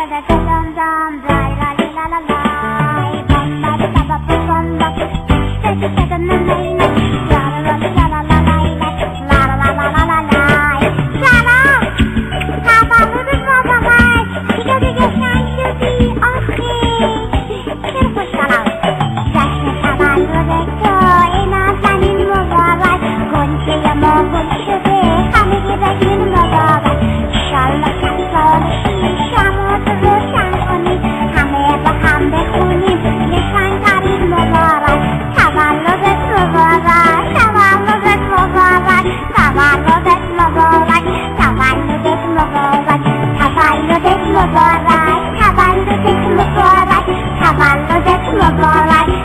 da da da dum dum, la la la la la. look alright.